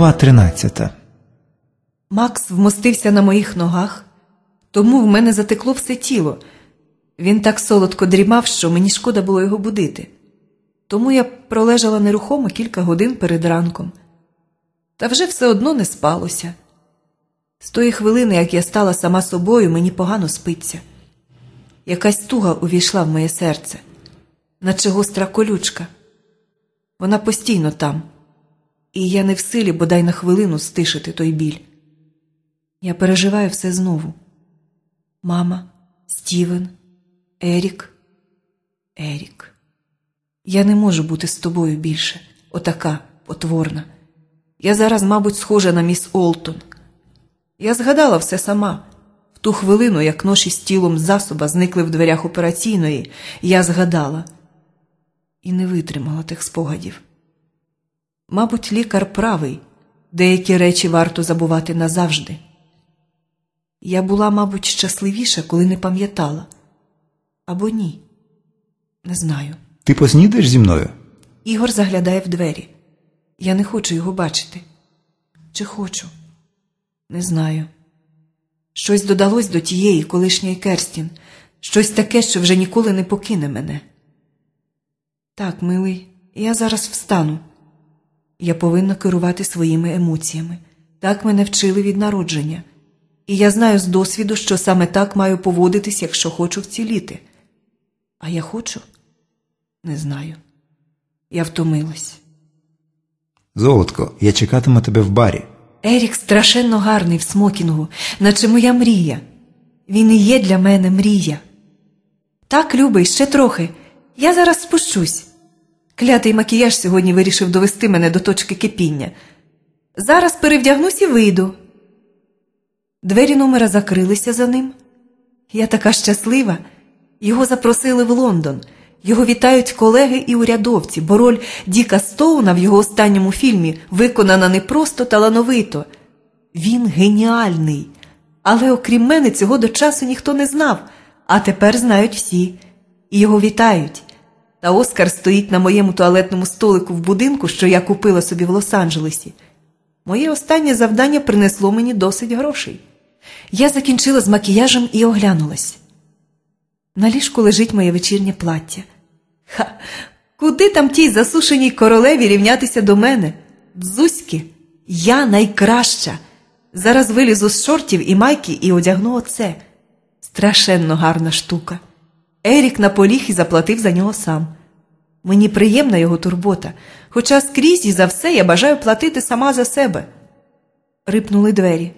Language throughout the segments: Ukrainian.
Глава 13. Макс вмостився на моїх ногах, тому в мене затекло все тіло. Він так солодко дрімав, що мені шкода було його будити. Тому я пролежала нерухомо кілька годин перед ранком. Та вже все одно не спалося. З тої хвилини, як я стала сама собою, мені погано спиться. Якась туга увійшла в моє серце, наче гостра колючка. Вона постійно там, і я не в силі бодай на хвилину стишити той біль. Я переживаю все знову. Мама, Стівен, Ерік, Ерік. Я не можу бути з тобою більше, отака потворна. Я зараз, мабуть, схожа на міс Олтон. Я згадала все сама. В ту хвилину, як ноші з тілом засоба зникли в дверях операційної, я згадала і не витримала тих спогадів. Мабуть, лікар правий, деякі речі варто забувати назавжди. Я була, мабуть, щасливіша, коли не пам'ятала. Або ні. Не знаю. Ти поснідаєш зі мною? Ігор заглядає в двері. Я не хочу його бачити. Чи хочу? Не знаю. Щось додалось до тієї колишньої Керстін, щось таке, що вже ніколи не покине мене. Так, милий, я зараз встану. Я повинна керувати своїми емоціями. Так мене вчили від народження. І я знаю з досвіду, що саме так маю поводитись, якщо хочу вціліти. А я хочу? Не знаю. Я втомилась. Золотко, я чекатиму тебе в барі. Ерік страшенно гарний в смокінгу, наче моя мрія. Він і є для мене мрія. Так, любий, ще трохи. Я зараз спущусь. Клятий макіяж сьогодні вирішив довести мене до точки кипіння. Зараз перевдягнусь і вийду. Двері номера закрилися за ним. Я така щаслива. Його запросили в Лондон. Його вітають колеги і урядовці, бо роль Діка Стоуна в його останньому фільмі виконана не просто талановито. Він геніальний. Але окрім мене цього до часу ніхто не знав, а тепер знають всі. І його вітають. Та Оскар стоїть на моєму туалетному столику в будинку, що я купила собі в Лос-Анджелесі. Моє останнє завдання принесло мені досить грошей. Я закінчила з макіяжем і оглянулась. На ліжку лежить моє вечірнє плаття. Ха, куди там тій засушеній королеві рівнятися до мене? Дзузьки, я найкраща. Зараз вилізу з шортів і майки і одягну оце. Страшенно гарна штука. Ерік наполіг і заплатив за нього сам. Мені приємна його турбота, хоча скрізь і за все я бажаю платити сама за себе. Рипнули двері.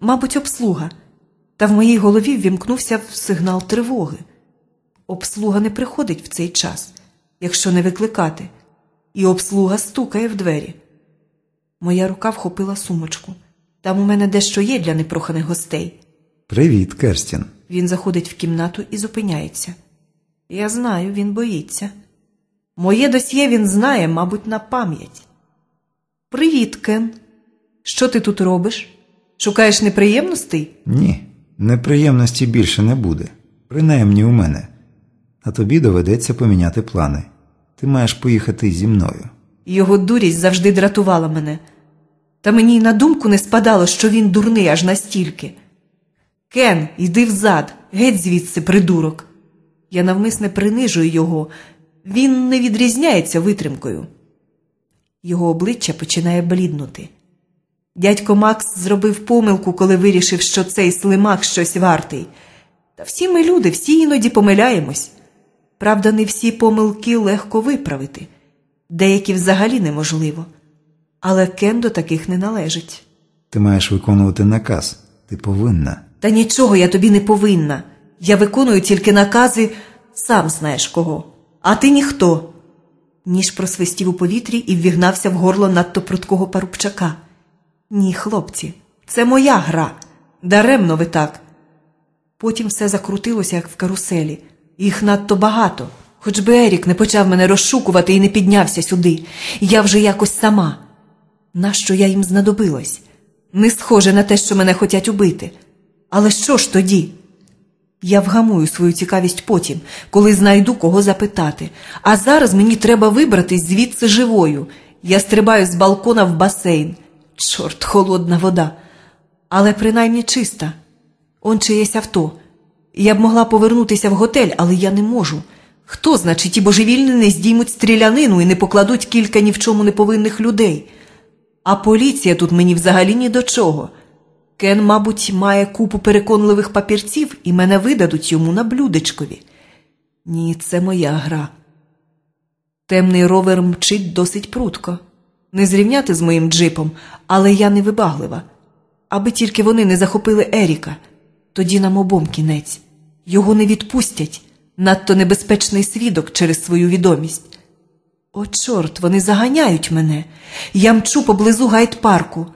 Мабуть, обслуга. Та в моїй голові ввімкнувся сигнал тривоги. Обслуга не приходить в цей час, якщо не викликати, і обслуга стукає в двері. Моя рука вхопила сумочку. Там у мене дещо є для непроханих гостей. Привіт, Керстін. Він заходить в кімнату і зупиняється. Я знаю, він боїться. Моє досьє він знає, мабуть, на пам'ять. Привіт, Кен. Що ти тут робиш? Шукаєш неприємностей? Ні, неприємності більше не буде. Принаймні у мене. А тобі доведеться поміняти плани. Ти маєш поїхати зі мною. Його дурість завжди дратувала мене. Та мені й на думку не спадало, що він дурний аж настільки. Кен, йди взад, геть звідси, придурок. Я навмисне принижую його. Він не відрізняється витримкою. Його обличчя починає бліднути. Дядько Макс зробив помилку, коли вирішив, що цей слимак щось вартий. Та всі ми люди, всі іноді помиляємось. Правда, не всі помилки легко виправити, деякі взагалі неможливо. Але Кен до таких не належить. Ти маєш виконувати наказ. Ти повинна. Та нічого я тобі не повинна. Я виконую тільки накази, сам знаєш кого. А ти ніхто. Ніж просвистів у повітрі і ввігнався в горло надто пруткого парубчака. Ні, хлопці, це моя гра. Даремно ви так. Потім все закрутилося, як в каруселі. Їх надто багато. Хоч би Ерік не почав мене розшукувати і не піднявся сюди. Я вже якось сама. Нащо я їм знадобилась? Не схоже на те, що мене хотять убити. Але що ж тоді? Я вгамую свою цікавість потім, коли знайду кого запитати. А зараз мені треба вибратись звідси живою. Я стрибаю з балкона в басейн. чорт, холодна вода. Але принаймні чиста. Он чиєсь авто. Я б могла повернутися в готель, але я не можу. Хто, значить, ті божевільні не здіймуть стрілянину і не покладуть кілька ні в чому не повинних людей. А поліція тут мені взагалі ні до чого. Кен, мабуть, має купу переконливих папірців і мене видадуть йому на блюдечкові. Ні, це моя гра. Темний ровер мчить досить прутко. Не зрівняти з моїм джипом, але я не вибаглива. Аби тільки вони не захопили Еріка, тоді нам обом кінець. Його не відпустять. Надто небезпечний свідок через свою відомість. О, чорт, вони заганяють мене. Я мчу поблизу гайд-парку.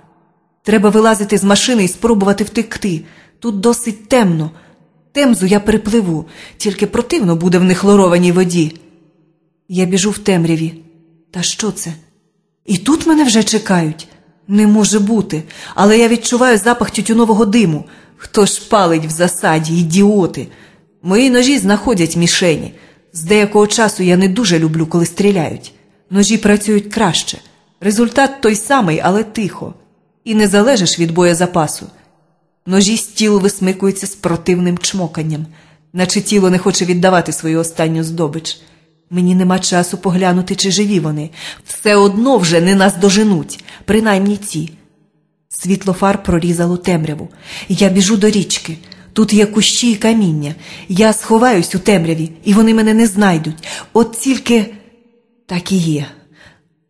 Треба вилазити з машини і спробувати втекти. Тут досить темно. Темзу я перепливу, тільки противно буде в нехлорованій воді. Я біжу в темряві. Та що це? І тут мене вже чекають. Не може бути, але я відчуваю запах тютюнового диму. Хто ж палить в засаді, ідіоти? Мої ножі знаходять мішені. З деякого часу я не дуже люблю, коли стріляють. Ножі працюють краще. Результат той самий, але тихо. І не залежиш від боєзапасу. Ножі з тілу висмикуються з противним чмоканням, наче тіло не хоче віддавати свою останню здобич. Мені нема часу поглянути, чи живі вони. Все одно вже не нас доженуть, принаймні ці. Світло фар прорізало темряву. Я біжу до річки. Тут є кущі і каміння. Я сховаюсь у темряві, і вони мене не знайдуть. От тільки так і є.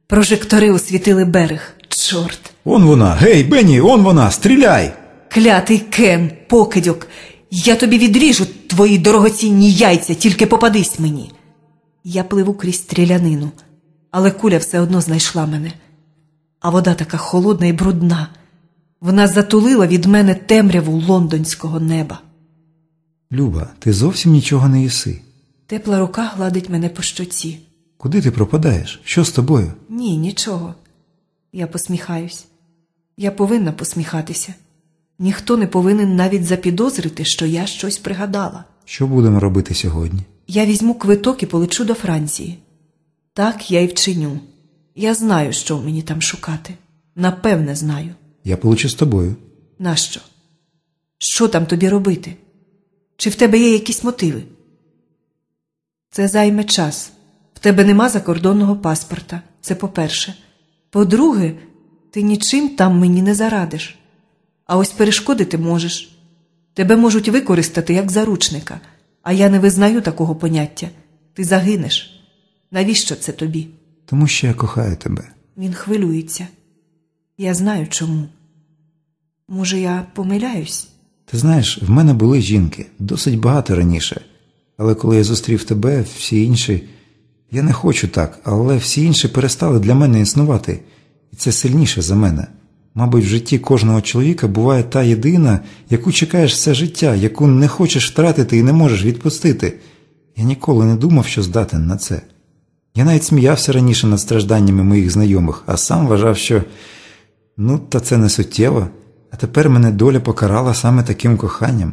Прожектори освітили берег. Чорт. Он вона, гей, Бенні, он вона, стріляй! Клятий Кен, покидьок. Я тобі відріжу твої дорогоцінні яйця, тільки попадись мені. Я пливу крізь стрілянину, але куля все одно знайшла мене. А вода така холодна і брудна. Вона затулила від мене темряву лондонського неба. Люба, ти зовсім нічого не їси. Тепла рука гладить мене по щоці. Куди ти пропадаєш? Що з тобою? Ні, нічого. Я посміхаюсь. Я повинна посміхатися. Ніхто не повинен навіть запідозрити, що я щось пригадала. Що будемо робити сьогодні? Я візьму квиток і полечу до Франції. Так я й вчиню. Я знаю, що мені там шукати. Напевне, знаю. Я полечу з тобою. Нащо? Що там тобі робити? Чи в тебе є якісь мотиви? Це займе час. В тебе нема закордонного паспорта. Це по-перше. По-друге, ти нічим там мені не зарадиш. А ось перешкодити можеш. Тебе можуть використати як заручника, а я не визнаю такого поняття. Ти загинеш. Навіщо це тобі? Тому що я кохаю тебе. Він хвилюється. Я знаю чому. Може, я помиляюсь? Ти знаєш, в мене були жінки досить багато раніше. Але коли я зустрів тебе, всі інші. Я не хочу так, але всі інші перестали для мене існувати, і це сильніше за мене. Мабуть, в житті кожного чоловіка буває та єдина, яку чекаєш все життя, яку не хочеш втратити і не можеш відпустити. Я ніколи не думав, що здатен на це. Я навіть сміявся раніше над стражданнями моїх знайомих, а сам вважав, що ну, та це не суттєво, а тепер мене доля покарала саме таким коханням.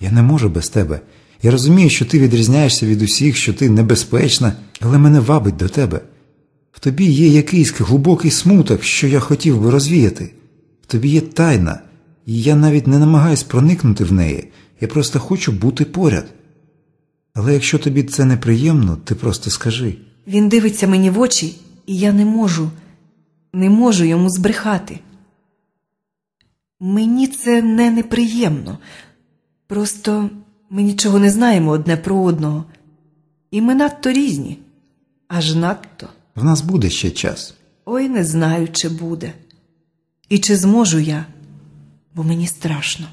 Я не можу без тебе. Я розумію, що ти відрізняєшся від усіх, що ти небезпечна, але мене вабить до тебе. В тобі є якийсь глибокий смуток, що я хотів би розвіяти. В тобі є тайна, і я навіть не намагаюсь проникнути в неї, я просто хочу бути поряд. Але якщо тобі це неприємно, ти просто скажи. Він дивиться мені в очі, і я не можу, не можу йому збрехати. Мені це не неприємно. Просто ми нічого не знаємо одне про одного. І ми надто різні. Аж надто. В нас буде ще час. Ой, не знаю, чи буде. І чи зможу я, бо мені страшно.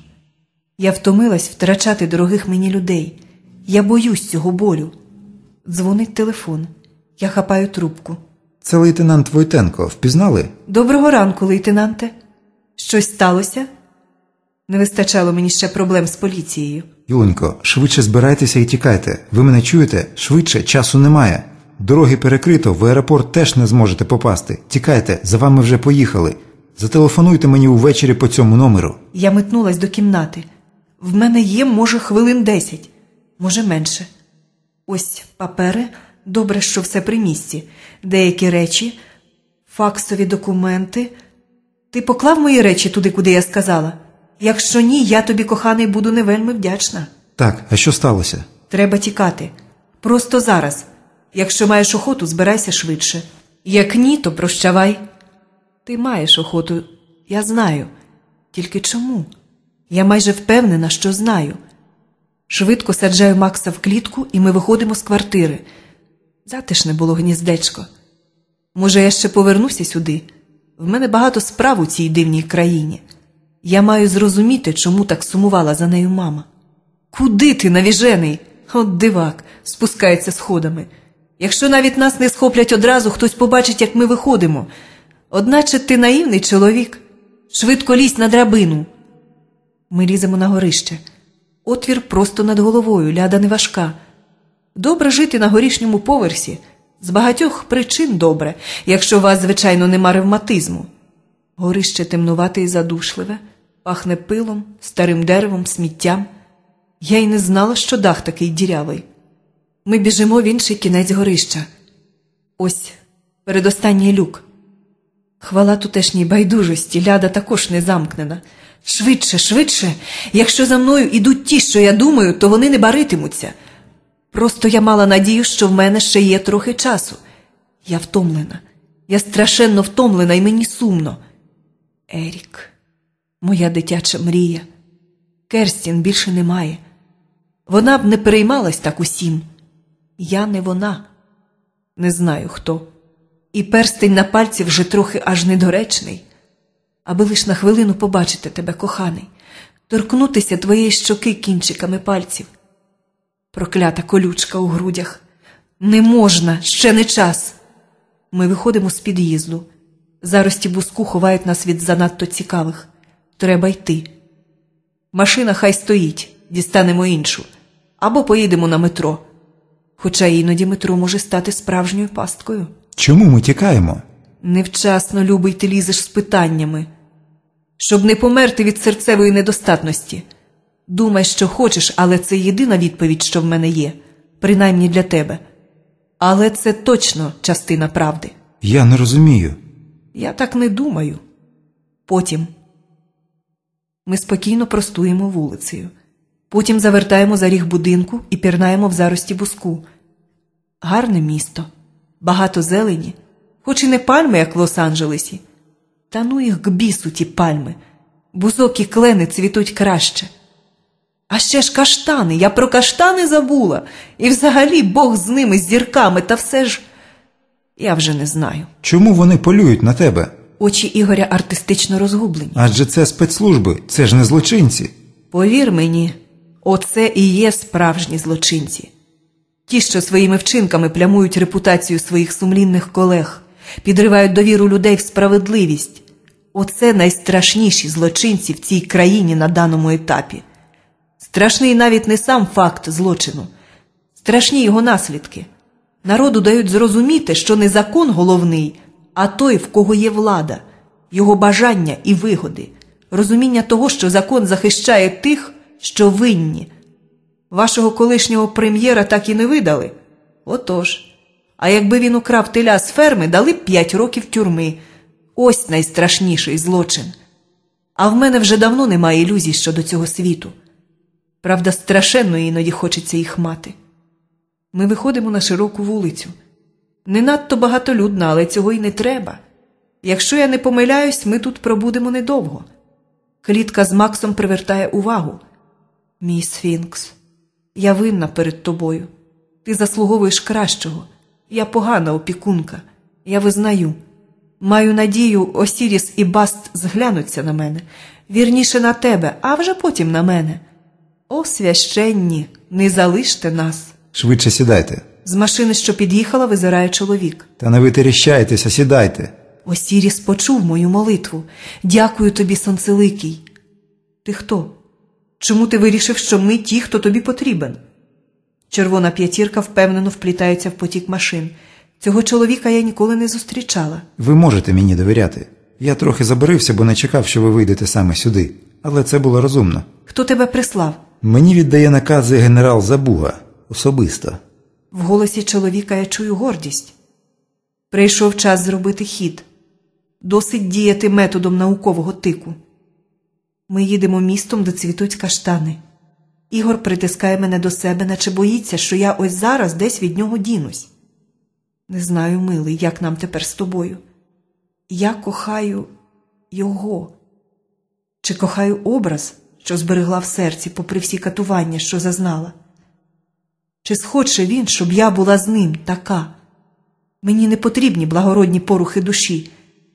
Я втомилась втрачати дорогих мені людей. Я боюсь цього болю. Дзвонить телефон. Я хапаю трубку. Це лейтенант Войтенко. Впізнали? Доброго ранку, лейтенанте. Щось сталося? Не вистачало мені ще проблем з поліцією. Юленько, швидше збирайтеся і тікайте. Ви мене чуєте? Швидше, часу немає. Дороги перекрито, в аеропорт теж не зможете попасти. Тікайте, за вами вже поїхали. Зателефонуйте мені увечері по цьому номеру. Я метнулась до кімнати. В мене є, може, хвилин десять, може, менше. Ось папери, добре, що все при місці. Деякі речі, факсові документи. Ти поклав мої речі туди, куди я сказала? Якщо ні, я тобі, коханий, буду не вельми вдячна. Так, а що сталося? Треба тікати. Просто зараз. Якщо маєш охоту, збирайся швидше. Як ні, то прощавай. Ти маєш охоту, я знаю. Тільки чому? Я майже впевнена, що знаю. Швидко саджаю Макса в клітку, і ми виходимо з квартири. Затишне було гніздечко. Може, я ще повернуся сюди. В мене багато справ у цій дивній країні. Я маю зрозуміти, чому так сумувала за нею мама. Куди ти, навіжений? От дивак, спускається сходами. Якщо навіть нас не схоплять одразу, хтось побачить, як ми виходимо. Одначе ти наївний чоловік. Швидко лізь на драбину. Ми ліземо на горище. Отвір просто над головою, ляда не важка. Добре жити на горішньому поверсі. З багатьох причин добре, якщо у вас, звичайно, нема ревматизму. Горище темнувате і задушливе, пахне пилом, старим деревом, сміттям. Я й не знала, що дах такий дірявий. Ми біжимо в інший кінець горища. Ось передостанній люк. Хвала тутешній байдужості, ляда також не замкнена. Швидше, швидше, якщо за мною ідуть ті, що я думаю, то вони не баритимуться. Просто я мала надію, що в мене ще є трохи часу. Я втомлена, я страшенно втомлена і мені сумно. Ерік, моя дитяча мрія. Керстін більше немає. Вона б не переймалась так усім. Я не вона. Не знаю хто. І перстень на пальці вже трохи аж недоречний. Аби лиш на хвилину побачити тебе, коханий, торкнутися твоєї щоки кінчиками пальців. Проклята колючка у грудях. Не можна, ще не час. Ми виходимо з під'їзду. Зарості буску ховають нас від занадто цікавих. Треба йти. Машина хай стоїть, дістанемо іншу. Або поїдемо на метро. Хоча іноді метро може стати справжньою пасткою. Чому ми тікаємо? Невчасно, любий, ти лізеш з питаннями. Щоб не померти від серцевої недостатності. Думай, що хочеш, але це єдина відповідь, що в мене є, принаймні для тебе. Але це точно частина правди. Я не розумію. Я так не думаю. Потім ми спокійно простуємо вулицею. Потім завертаємо за ріг будинку і пірнаємо в зарості буску. Гарне місто, багато зелені, хоч і не пальми, як в Лос-Анджелесі. Та ну їх к бісу ті пальми, бузок і клени цвітуть краще. А ще ж каштани, я про каштани забула. І взагалі Бог з ними, з зірками, та все ж. Я вже не знаю. Чому вони полюють на тебе? Очі Ігоря артистично розгублені. Адже це спецслужби, це ж не злочинці. Повір мені, оце і є справжні злочинці. Ті, що своїми вчинками плямують репутацію своїх сумлінних колег, підривають довіру людей в справедливість. Оце найстрашніші злочинці в цій країні на даному етапі. Страшний навіть не сам факт злочину, страшні його наслідки. Народу дають зрозуміти, що не закон головний, а той, в кого є влада, його бажання і вигоди, розуміння того, що закон захищає тих, що винні. Вашого колишнього прем'єра так і не видали? Отож. А якби він украв теля з ферми, дали б п'ять років тюрми. Ось найстрашніший злочин. А в мене вже давно немає ілюзій щодо цього світу. Правда, страшенно іноді хочеться їх мати. Ми виходимо на широку вулицю. Не надто багатолюдна, але цього й не треба. Якщо я не помиляюсь, ми тут пробудемо недовго. Клітка з Максом привертає увагу. Мій Сфінкс, я винна перед тобою. Ти заслуговуєш кращого. Я погана опікунка. Я визнаю. Маю надію, Осіріс і Баст зглянуться на мене, вірніше на тебе, а вже потім на мене. О, священні, не залиште нас. Швидше сідайте. З машини, що під'їхала, визирає чоловік. Та не витеріщайтеся, сідайте. Осіріс почув мою молитву. Дякую тобі, сонцеликий. Ти хто? Чому ти вирішив, що ми ті, хто тобі потрібен? Червона п'ятірка впевнено вплітається в потік машин. Цього чоловіка я ніколи не зустрічала. Ви можете мені довіряти. Я трохи забарився, бо не чекав, що ви вийдете саме сюди. Але це було розумно. Хто тебе прислав? Мені віддає накази генерал Забуга особисто. В голосі чоловіка я чую гордість. Прийшов час зробити хід. Досить діяти методом наукового тику. Ми їдемо містом, де цвітуть каштани. Ігор притискає мене до себе, наче боїться, що я ось зараз десь від нього дінусь. Не знаю, милий, як нам тепер з тобою. Я кохаю його. Чи кохаю образ, що зберегла в серці, попри всі катування, що зазнала? Чи схоче він, щоб я була з ним така? Мені не потрібні благородні порухи душі.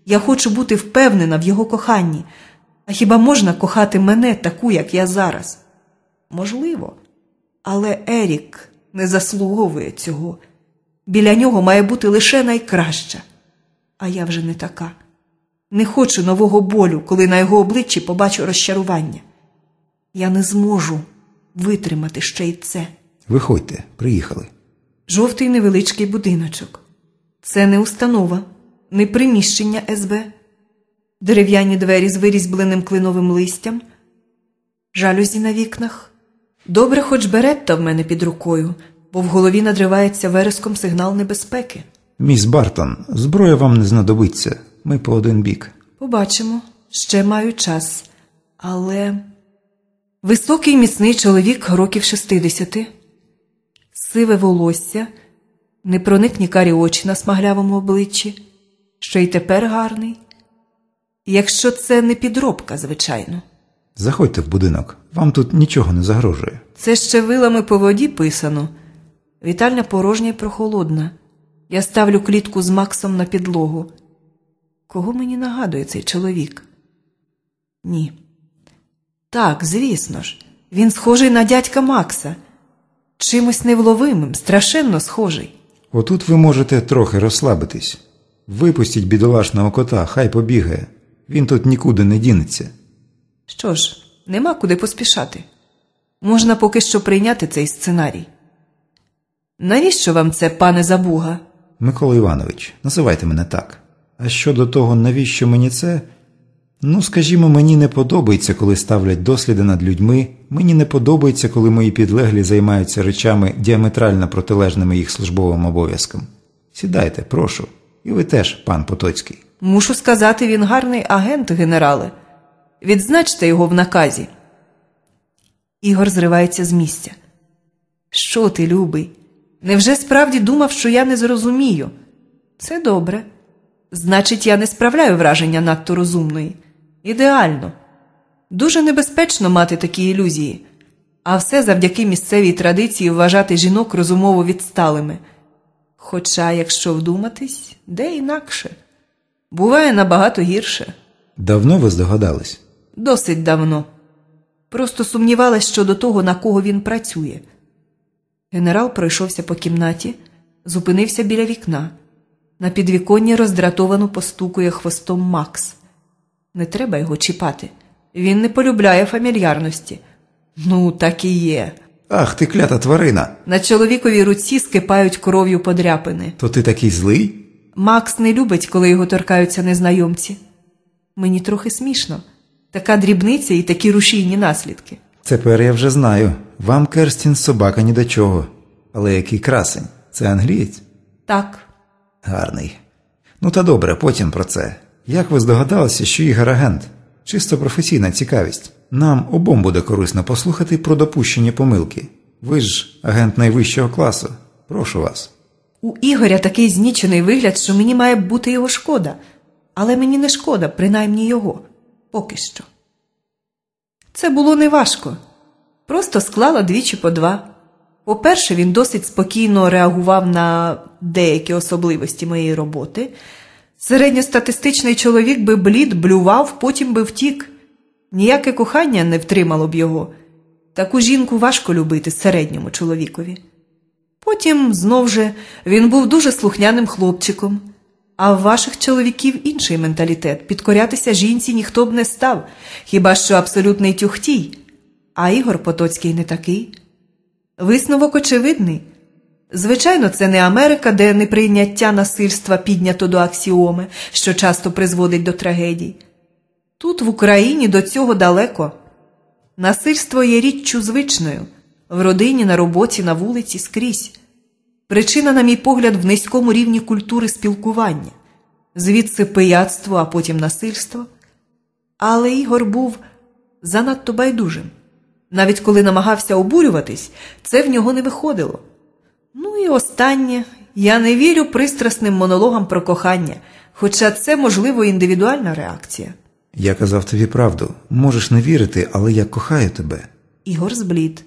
Я хочу бути впевнена в його коханні. А хіба можна кохати мене таку, як я зараз? Можливо, але Ерік не заслуговує цього. Біля нього має бути лише найкраща. А я вже не така. Не хочу нового болю, коли на його обличчі побачу розчарування. Я не зможу витримати ще й це. Виходьте, приїхали. Жовтий невеличкий будиночок. Це не установа, не приміщення СБ. Дерев'яні двері з вирізьбленим клиновим листям, жалюзі на вікнах. Добре, хоч беретта в мене під рукою, бо в голові надривається вереском сигнал небезпеки. Міс Бартон, зброя вам не знадобиться. Ми по один бік. Побачимо, ще маю час. Але високий міцний чоловік років шестидесяти, сиве волосся, непроникні карі очі на смаглявому обличчі, що й тепер гарний. Якщо це не підробка, звичайно. Заходьте в будинок, вам тут нічого не загрожує. Це ще вилами по воді писано. Вітальня порожня й прохолодна. Я ставлю клітку з Максом на підлогу. Кого мені нагадує цей чоловік? Ні. Так, звісно ж, він схожий на дядька Макса. Чимось невловимим, страшенно схожий. Отут ви можете трохи розслабитись. Випустіть бідолашного кота, хай побігає. Він тут нікуди не дінеться. Що ж, нема куди поспішати. Можна поки що прийняти цей сценарій. Навіщо вам це, пане Забуга? Микола Іванович, називайте мене так. А щодо того, навіщо мені це? Ну, скажімо, мені не подобається, коли ставлять досліди над людьми, мені не подобається, коли мої підлеглі займаються речами діаметрально протилежними їх службовим обов'язкам. Сідайте, прошу, і ви теж, пан Потоцький. Мушу сказати, він гарний агент, генерале. Відзначте його в наказі. Ігор зривається з місця. Що ти, любий? Невже справді думав, що я не зрозумію? Це добре. Значить, я не справляю враження надто розумної. Ідеально. Дуже небезпечно мати такі ілюзії, а все завдяки місцевій традиції вважати жінок розумово відсталими. Хоча, якщо вдуматись, де інакше. Буває набагато гірше. Давно ви здогадались? Досить давно. Просто сумнівалась щодо того, на кого він працює. Генерал пройшовся по кімнаті, зупинився біля вікна. На підвіконні роздратовано постукує хвостом Макс. Не треба його чіпати. Він не полюбляє фамільярності. Ну, так і є. Ах, ти клята тварина! На чоловіковій руці скипають кров'ю подряпини. То ти такий злий? Макс не любить, коли його торкаються незнайомці. Мені трохи смішно. Така дрібниця і такі рушійні наслідки. Тепер я вже знаю. Вам Керстін собака ні до чого. Але який красень. Це англієць? Так, Гарний. Ну та добре, потім про це. Як ви здогадалися, що Ігор агент? Чисто професійна цікавість. Нам обом буде корисно послухати про допущені помилки. Ви ж агент найвищого класу. Прошу вас. у Ігоря такий знічений вигляд, що мені має бути його шкода. Але мені не шкода, принаймні його. Поки що. Це було неважко. Просто склала двічі по два. По-перше, він досить спокійно реагував на деякі особливості моєї роботи. Середньостатистичний чоловік би блід, блював, потім би втік. Ніяке кохання не втримало б його. Таку жінку важко любити середньому чоловікові. Потім, знов же, він був дуже слухняним хлопчиком. А в ваших чоловіків інший менталітет. Підкорятися жінці ніхто б не став, хіба що абсолютний тюхтій. А Ігор Потоцький не такий. Висновок очевидний. Звичайно, це не Америка, де неприйняття насильства піднято до аксіоми, що часто призводить до трагедій. Тут, в Україні, до цього далеко. Насильство є річчю звичною в родині, на роботі, на вулиці, скрізь. Причина, на мій погляд, в низькому рівні культури спілкування. звідси пияцтво, а потім насильство. Але Ігор був занадто байдужим. Навіть коли намагався обурюватись, це в нього не виходило. Ну і останнє, я не вірю пристрасним монологам про кохання, хоча це, можливо, індивідуальна реакція. Я казав тобі правду. Можеш не вірити, але я кохаю тебе. Ігор зблід.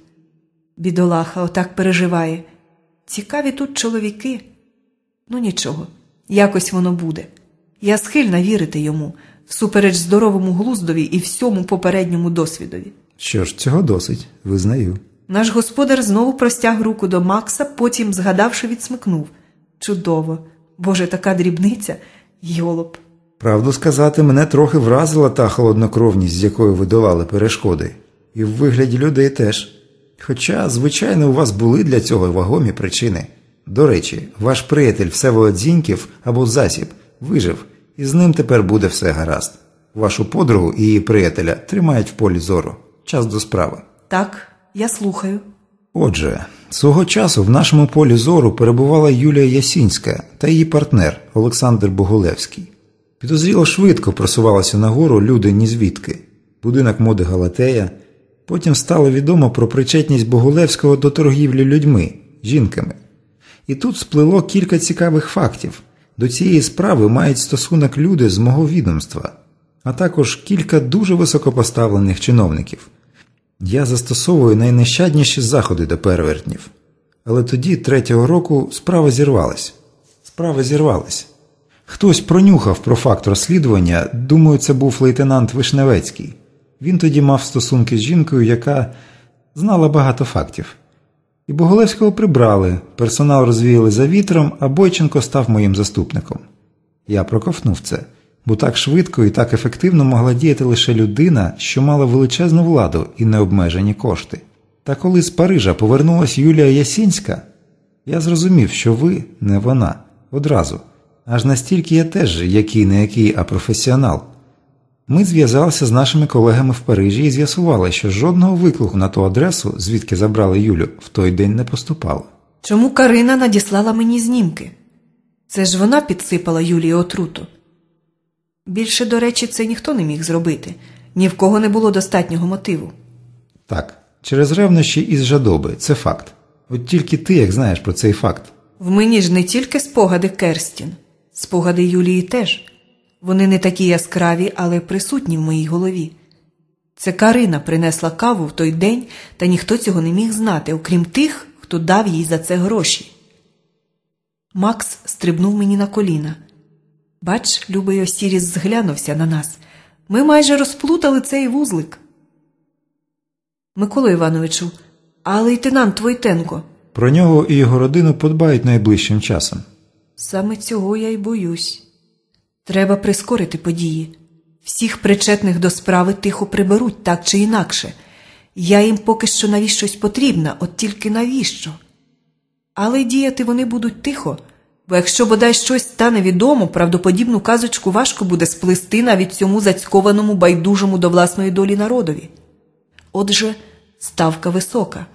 Бідолаха отак переживає. Цікаві тут чоловіки. Ну нічого, якось воно буде. Я схильна вірити йому, всупереч здоровому глуздові і всьому попередньому досвідові. Що ж, цього досить, визнаю. Наш господар знову простяг руку до Макса, потім, згадавши, відсмикнув. Чудово, Боже, така дрібниця, йолоп. Правду сказати, мене трохи вразила та холоднокровність, з якою ви долали перешкоди. І в вигляді людей теж. Хоча, звичайно, у вас були для цього вагомі причини. До речі, ваш приятель Всеволод Зіньків або Засіб вижив, і з ним тепер буде все гаразд. Вашу подругу і її приятеля тримають в полі зору. Час до справи. Так, я слухаю. Отже, свого часу в нашому полі зору перебувала Юлія Ясінська та її партнер Олександр Богулевський. Підозріло швидко просувалися нагору люди ні звідки. будинок моди Галатея. Потім стало відомо про причетність Богулевського до торгівлі людьми, жінками. І тут сплило кілька цікавих фактів. До цієї справи мають стосунок люди з мого відомства, а також кілька дуже високопоставлених чиновників. Я застосовую найнещадніші заходи до перевертнів. Але тоді, третього року, справа зірвалась. Справа зірвалась. Хтось пронюхав про факт розслідування, думаю, це був лейтенант Вишневецький. Він тоді мав стосунки з жінкою, яка знала багато фактів. І Боголевського прибрали, персонал розвіяли за вітром, а Бойченко став моїм заступником. Я проковтнув це, бо так швидко і так ефективно могла діяти лише людина, що мала величезну владу і необмежені кошти. Та коли з Парижа повернулась Юлія Ясінська, я зрозумів, що ви не вона одразу. Аж настільки я теж який не який, а професіонал. Ми зв'язалися з нашими колегами в Парижі і з'ясували, що жодного виклику на ту адресу, звідки забрали Юлю, в той день не поступало. Чому Карина надіслала мені знімки? Це ж вона підсипала Юлії отруту. Більше, до речі, це ніхто не міг зробити, ні в кого не було достатнього мотиву. Так, через ревнощі із жадоби, це факт. От тільки ти як знаєш про цей факт. В мені ж не тільки спогади Керстін, спогади Юлії теж. Вони не такі яскраві, але присутні в моїй голові. Це Карина принесла каву в той день, та ніхто цього не міг знати, окрім тих, хто дав їй за це гроші. Макс стрибнув мені на коліна. Бач, любий Осіріс зглянувся на нас. Ми майже розплутали цей вузлик. Микола Івановичу, а лейтенант Войтенко. Про нього і його родину подбають найближчим часом. Саме цього я й боюсь. Треба прискорити події. Всіх причетних до справи тихо приберуть так чи інакше. Я їм поки що навіщось потрібна, от тільки навіщо? Але діяти вони будуть тихо, бо якщо бодай щось стане відомо, правдоподібну казочку важко буде сплести навіть цьому зацькованому байдужому до власної долі народові. Отже, ставка висока,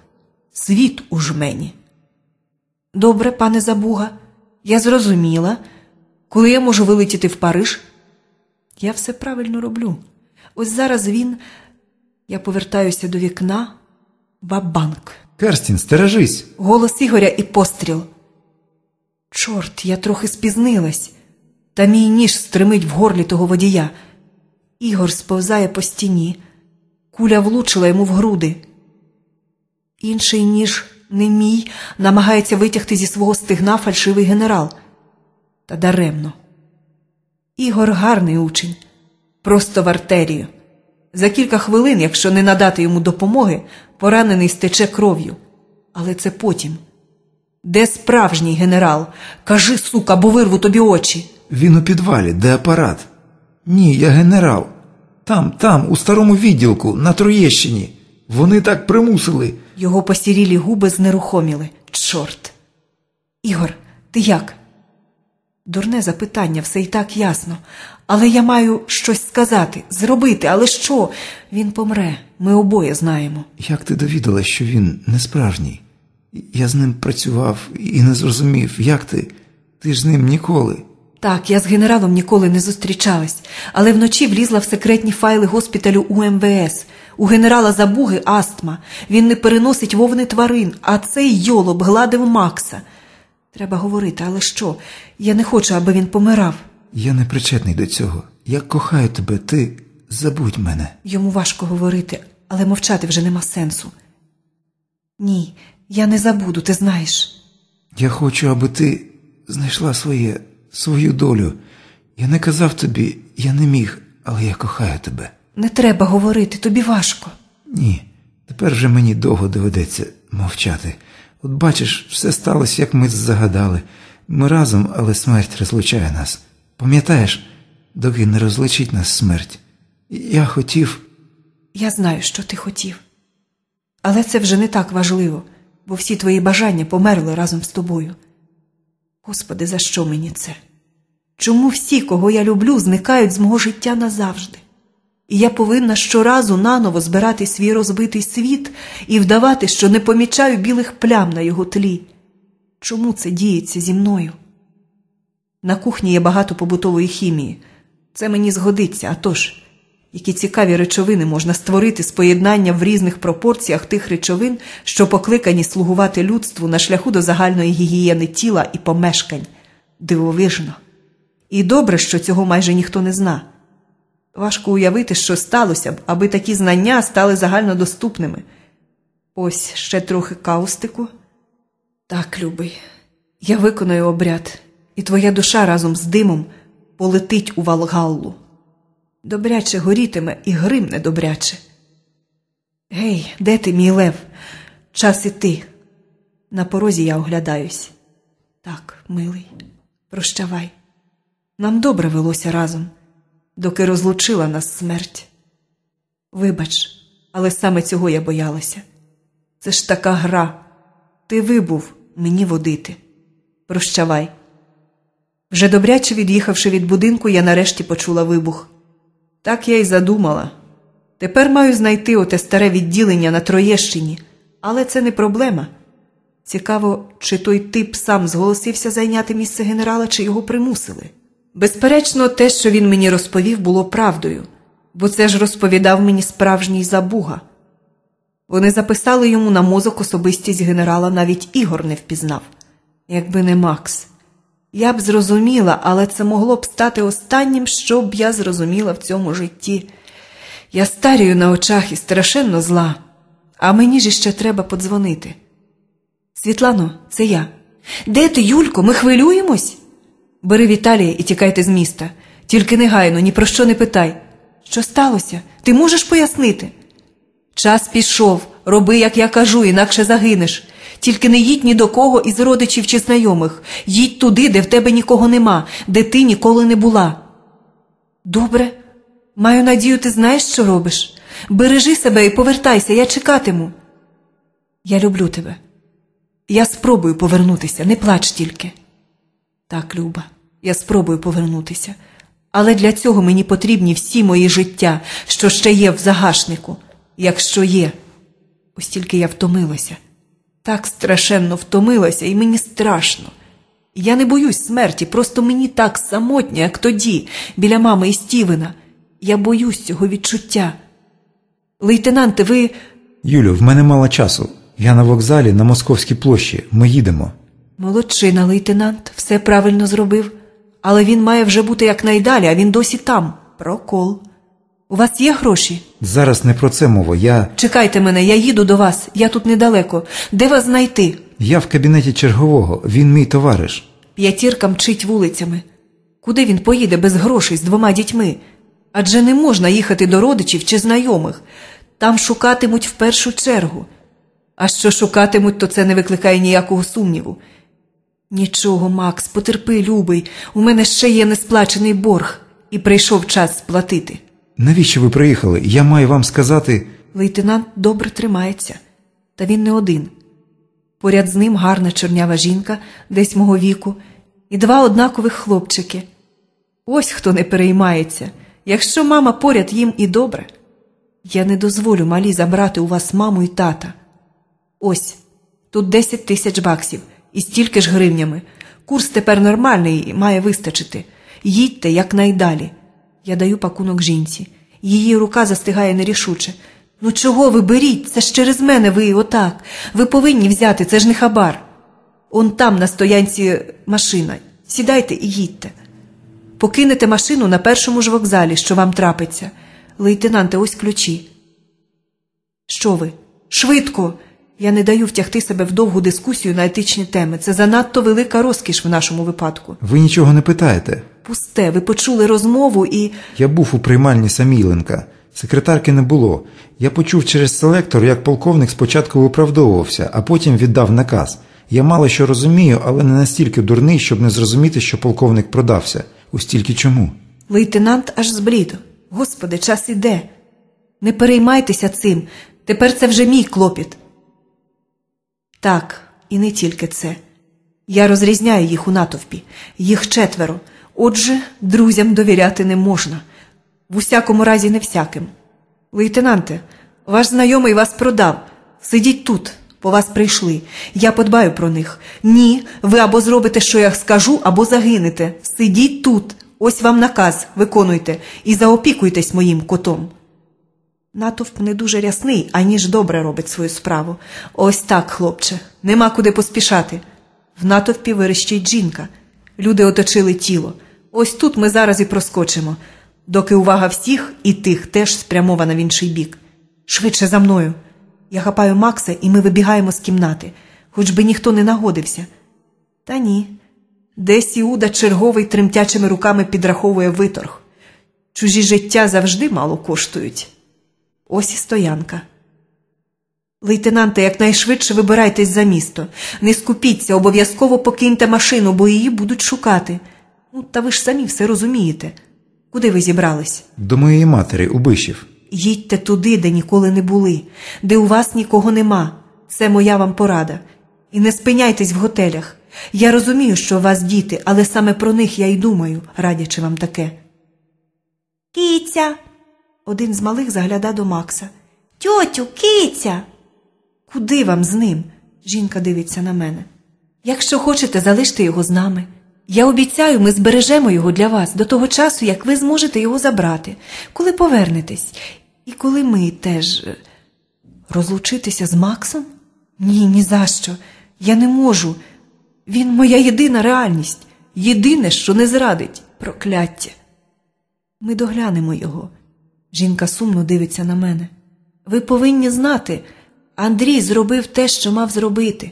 світ у жмені. Добре, пане Забуга, я зрозуміла. Коли я можу вилетіти в Париж? Я все правильно роблю. Ось зараз він. Я повертаюся до вікна. Бабанк. Керстін, стережись! Голос Ігоря і постріл. Чорт, я трохи спізнилась. Та мій ніж стримить в горлі того водія. Ігор сповзає по стіні. Куля влучила йому в груди. Інший ніж, не мій, намагається витягти зі свого стигна фальшивий генерал. Та даремно. Ігор гарний учень, просто в артерію. За кілька хвилин, якщо не надати йому допомоги, поранений стече кров'ю. Але це потім. Де справжній генерал? Кажи, сука, бо вирву тобі очі. Він у підвалі, де апарат? Ні, я генерал. Там, там, у старому відділку, на Троєщині. Вони так примусили. Його посірілі губи знерухоміли. Чорт. Ігор, ти як? Дурне запитання, все і так ясно. Але я маю щось сказати, зробити, але що? Він помре, ми обоє знаємо. Як ти довідала, що він не справжній? Я з ним працював і не зрозумів, як ти? Ти ж з ним ніколи. Так, я з генералом ніколи не зустрічалась, але вночі влізла в секретні файли госпіталю УМВС. У генерала Забуги астма. Він не переносить вовни тварин, а цей йолоб гладив Макса. Треба говорити, але що? Я не хочу, аби він помирав. Я не причетний до цього. Я кохаю тебе, ти забудь мене. Йому важко говорити, але мовчати вже нема сенсу. Ні, я не забуду, ти знаєш. Я хочу, аби ти знайшла своє, свою долю. Я не казав тобі, я не міг, але я кохаю тебе. Не треба говорити, тобі важко. Ні, тепер вже мені довго доведеться мовчати. От бачиш, все сталося, як ми загадали. Ми разом, але смерть розлучає нас. Пам'ятаєш, доки не розлучить нас смерть. Я хотів. Я знаю, що ти хотів. Але це вже не так важливо, бо всі твої бажання померли разом з тобою. Господи, за що мені це? Чому всі, кого я люблю, зникають з мого життя назавжди? І я повинна щоразу наново збирати свій розбитий світ і вдавати, що не помічаю білих плям на його тлі. Чому це діється зі мною? На кухні є багато побутової хімії. Це мені згодиться, а тож, які цікаві речовини можна створити з поєднання в різних пропорціях тих речовин, що покликані слугувати людству на шляху до загальної гігієни тіла і помешкань. Дивовижно. І добре, що цього майже ніхто не зна. Важко уявити, що сталося б, аби такі знання стали загальнодоступними. Ось ще трохи каустику. Так, любий, я виконаю обряд, і твоя душа разом з димом полетить у Валгаллу. Добряче горітиме і гримне добряче. Гей, де ти, мій лев? Час іти. На порозі я оглядаюсь. Так, милий, прощавай. Нам добре велося разом, доки розлучила нас смерть. Вибач, але саме цього я боялася. Це ж така гра. Ти вибув мені водити. Прощавай. Вже добряче від'їхавши від будинку, я нарешті почула вибух. Так я й задумала. Тепер маю знайти оте старе відділення на Троєщині, але це не проблема. Цікаво, чи той тип сам зголосився зайняти місце генерала, чи його примусили. Безперечно, те, що він мені розповів, було правдою, бо це ж розповідав мені справжній забуга. Вони записали йому на мозок особистість генерала, навіть Ігор не впізнав. Якби не Макс. Я б зрозуміла, але це могло б стати останнім, що б я зрозуміла в цьому житті. Я старію на очах і страшенно зла, а мені ж іще треба подзвонити. Світлано, це я. Де ти, Юлько, ми хвилюємось? Бери Віталія і тікайте з міста. Тільки негайно, ні про що не питай. Що сталося? Ти можеш пояснити? Час пішов, роби, як я кажу, інакше загинеш. Тільки не їдь ні до кого із родичів чи знайомих. Їдь туди, де в тебе нікого нема, де ти ніколи не була. Добре. Маю надію, ти знаєш, що робиш. Бережи себе і повертайся, я чекатиму. Я люблю тебе. Я спробую повернутися, не плач тільки. Так, Люба, я спробую повернутися. Але для цього мені потрібні всі мої життя, що ще є в загашнику, якщо є. Ось тільки я втомилася. Так страшенно втомилася, і мені страшно. Я не боюсь смерті, просто мені так самотньо, як тоді, біля мами і Стівена. Я боюсь цього відчуття. Лейтенанте, ви. Юлю, в мене мало часу. Я на вокзалі на Московській площі. Ми їдемо. Молодчина, лейтенант, все правильно зробив. Але він має вже бути якнайдалі, а він досі там. Прокол. У вас є гроші? Зараз не про це мова. Я. Чекайте мене, я їду до вас, я тут недалеко. Де вас знайти? Я в кабінеті чергового, він мій товариш. П'ятірка мчить вулицями. Куди він поїде без грошей з двома дітьми? Адже не можна їхати до родичів чи знайомих. Там шукатимуть в першу чергу. А що шукатимуть, то це не викликає ніякого сумніву. Нічого, Макс, потерпи, любий, у мене ще є несплачений борг, і прийшов час сплатити. Навіщо ви приїхали? Я маю вам сказати. Лейтенант добре тримається, та він не один. Поряд з ним гарна чорнява жінка, десь мого віку, і два однакових хлопчики. Ось хто не переймається. Якщо мама поряд їм і добре. Я не дозволю малі забрати у вас маму і тата. Ось тут 10 тисяч баксів і стільки ж гривнями. Курс тепер нормальний, має вистачити. Їдьте якнайдалі. Я даю пакунок жінці. Її рука застигає нерішуче. Ну чого ви беріть? Це ж через мене ви отак. Ви повинні взяти, це ж не хабар. Он там на стоянці машина. Сідайте і їдьте. Покинете машину на першому ж вокзалі, що вам трапиться. Лейтенанте, ось ключі. Що ви? Швидко. Я не даю втягти себе в довгу дискусію на етичні теми. Це занадто велика розкіш в нашому випадку. Ви нічого не питаєте. Пусте, ви почули розмову і. Я був у приймальні Саміленка. Секретарки не було. Я почув через селектор, як полковник спочатку виправдовувався, а потім віддав наказ. Я мало що розумію, але не настільки дурний, щоб не зрозуміти, що полковник продався. Ось тільки чому. Лейтенант аж зблід. Господи, час іде. Не переймайтеся цим. Тепер це вже мій клопіт. Так, і не тільки це. Я розрізняю їх у натовпі, їх четверо. Отже, друзям довіряти не можна. В усякому разі, не всяким. Лейтенанте, ваш знайомий вас продав. Сидіть тут, по вас прийшли. Я подбаю про них. Ні, ви або зробите, що я скажу, або загинете. Сидіть тут. Ось вам наказ, виконуйте і заопікуйтесь моїм котом. Натовп не дуже рясний, аніж добре робить свою справу. Ось так, хлопче, нема куди поспішати. В натовпі верещить жінка. Люди оточили тіло. Ось тут ми зараз і проскочимо, доки увага всіх і тих теж спрямована в інший бік. Швидше за мною. Я хапаю Макса, і ми вибігаємо з кімнати, хоч би ніхто не нагодився. Та ні. Десь Іуда черговий тремтячими руками підраховує виторг. Чужі життя завжди мало коштують. Ось і стоянка. Лейтенанте, якнайшвидше вибирайтесь за місто. Не скупіться, обов'язково покиньте машину, бо її будуть шукати. Ну, та ви ж самі все розумієте. Куди ви зібрались? До моєї матері, у Бишів. Їдьте туди, де ніколи не були, де у вас нікого нема. Це моя вам порада. І не спиняйтесь в готелях. Я розумію, що у вас діти, але саме про них я й думаю, радячи вам таке. Кіця. Один з малих загляда до Макса. Тьотю, киця. Куди вам з ним? Жінка дивиться на мене. Якщо хочете, залиште його з нами. Я обіцяю, ми збережемо його для вас до того часу, як ви зможете його забрати, коли повернетесь. І коли ми теж е, розлучитися з Максом? Ні, ні за що. Я не можу. Він моя єдина реальність, єдине, що не зрадить прокляття. Ми доглянемо його. Жінка сумно дивиться на мене. Ви повинні знати, Андрій зробив те, що мав зробити.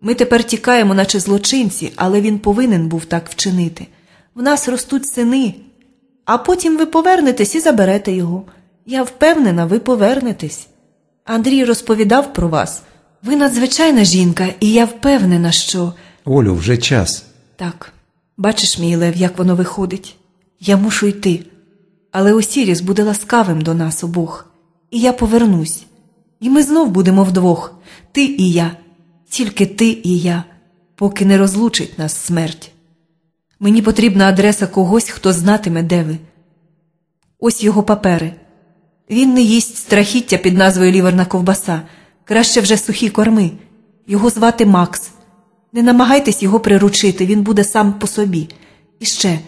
Ми тепер тікаємо, наче злочинці, але він повинен був так вчинити. В нас ростуть сини, а потім ви повернетесь і заберете його. Я впевнена, ви повернетесь. Андрій розповідав про вас. Ви надзвичайна жінка, і я впевнена, що. Олю, вже час. Так, бачиш, мій Лев, як воно виходить. Я мушу йти. Але Осіріс буде ласкавим до нас обох, і я повернусь. І ми знов будемо вдвох, ти і я, тільки ти і я, поки не розлучить нас смерть. Мені потрібна адреса когось, хто знатиме, де ви. Ось його папери. Він не їсть страхіття під назвою ліверна ковбаса, краще вже сухі корми. Його звати Макс. Не намагайтесь його приручити, він буде сам по собі. І ще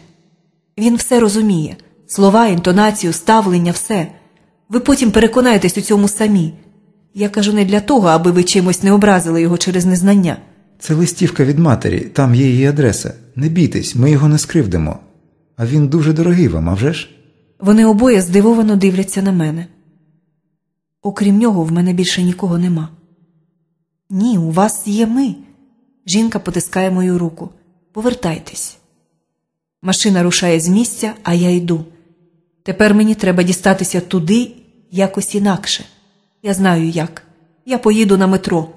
він все розуміє слова, інтонацію, ставлення, все. Ви потім переконаєтесь у цьому самі. Я кажу не для того, аби ви чимось не образили його через незнання. Це листівка від матері, там є її адреса. Не бійтесь, ми його не скривдимо. А він дуже дорогий вам, а вже ж? Вони обоє здивовано дивляться на мене. Окрім нього, в мене більше нікого нема. Ні, у вас є ми. Жінка потискає мою руку. Повертайтесь. Машина рушає з місця, а я йду. Тепер мені треба дістатися туди якось інакше. Я знаю як. Я поїду на метро.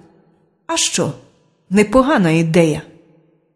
А що? Непогана ідея.